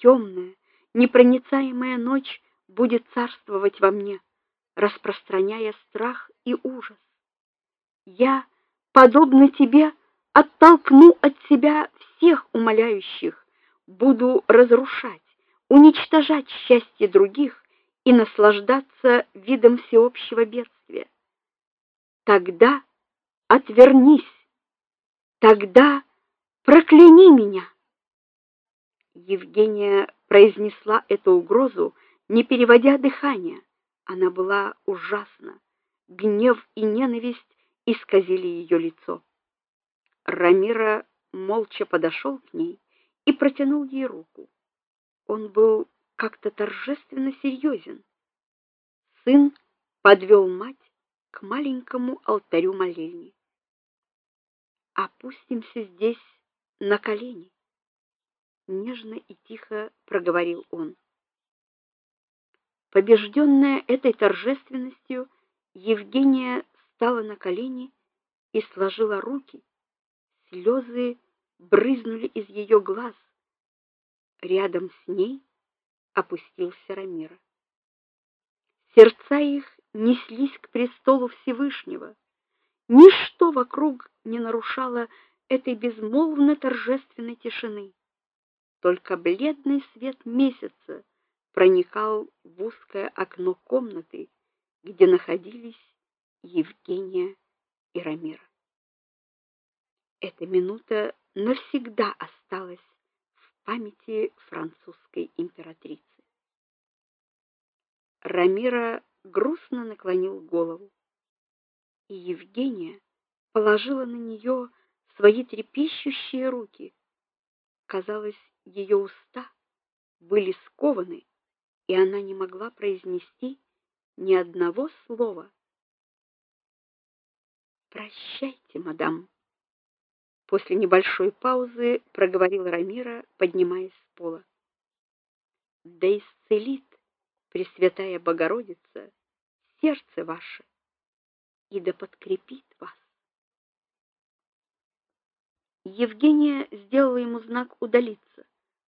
темная, непроницаемая ночь будет царствовать во мне, распространяя страх и ужас. Я, подобно тебе, оттолкну от себя всех умоляющих, буду разрушать, уничтожать счастье других и наслаждаться видом всеобщего бедствия. Тогда отвернись. Тогда прокляни меня. Евгения произнесла эту угрозу, не переводя дыхания. Она была ужасна. Гнев и ненависть исказили ее лицо. Рамира молча подошел к ней и протянул ей руку. Он был как-то торжественно серьезен. Сын подвел мать к маленькому алтарю молельни. Опустимся здесь на колени, нежно и тихо проговорил он. Побежденная этой торжественностью, Евгения стала на колени и сложила руки. Слезы брызнули из ее глаз. Рядом с ней опустился Рамира. Сердца их неслись к престолу Всевышнего. Ничто вокруг не нарушало этой безмолвно торжественной тишины. Только бледный свет месяца проникал в узкое окно комнаты, где находились Евгения и Рамира. Эта минута навсегда осталась в памяти французской императрицы. Рамира грустно наклонил голову, и Евгения положила на нее свои трепещущие руки. Казалось, ее уста были скованы, и она не могла произнести ни одного слова. Прощайте, мадам. После небольшой паузы проговорил Рамира, поднимаясь с пола. Да исцелит Пресвятая Богородица сердце ваше и да подкрепит вас. Евгения сделала ему знак удалиться.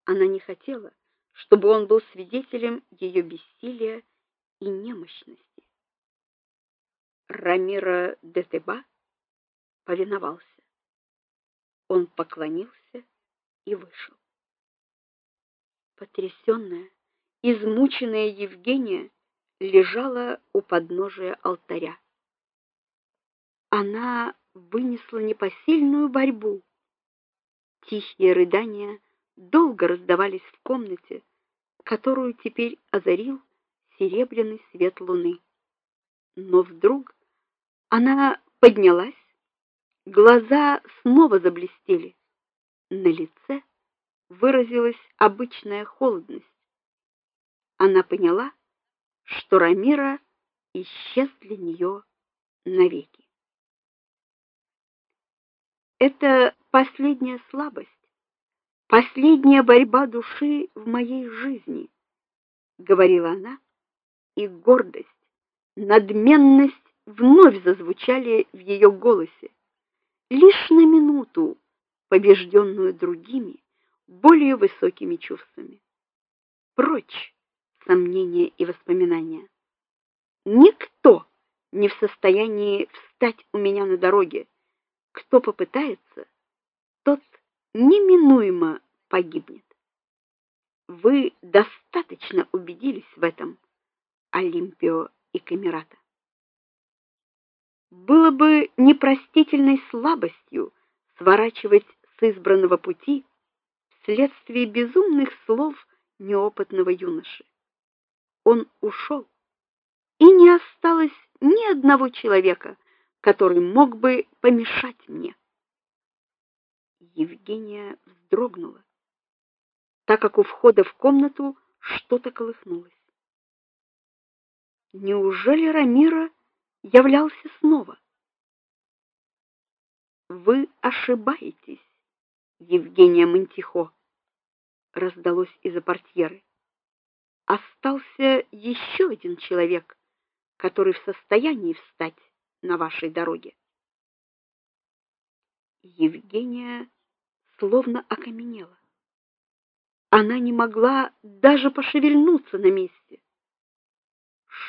Она не хотела, чтобы он был свидетелем ее бессилия и немощности. Рамира де Теба повиновался. Он поклонился и вышел. Потрясенная, измученная Евгения лежала у подножия алтаря. Она вынесла непосильную борьбу. Тихие рыдания долго раздавались в комнате, которую теперь озарил серебряный свет луны. Но вдруг она поднялась, глаза снова заблестели. На лице выразилась обычная холодность. Она поняла, что Рамира исчез для нее навеки. Это последняя слабость, последняя борьба души в моей жизни, говорила она, и гордость, надменность вновь зазвучали в ее голосе. Лишь на минуту, побежденную другими, более высокими чувствами. Прочь сомнения и воспоминания. Никто не в состоянии встать у меня на дороге кто попытается, неминуемо погибнет. Вы достаточно убедились в этом, Олимпио и Камерата. Было бы непростительной слабостью сворачивать с избранного пути вследствие безумных слов неопытного юноши. Он ушел, и не осталось ни одного человека, который мог бы помешать мне. Евгения вздрогнула, так как у входа в комнату что-то колыхнулось. Неужели Рамира являлся снова? Вы ошибаетесь, Евгения Монтихо, раздалось из-за портьеры. Остался еще один человек, который в состоянии встать на вашей дороге. Евгения словно окаменела. Она не могла даже пошевельнуться на месте.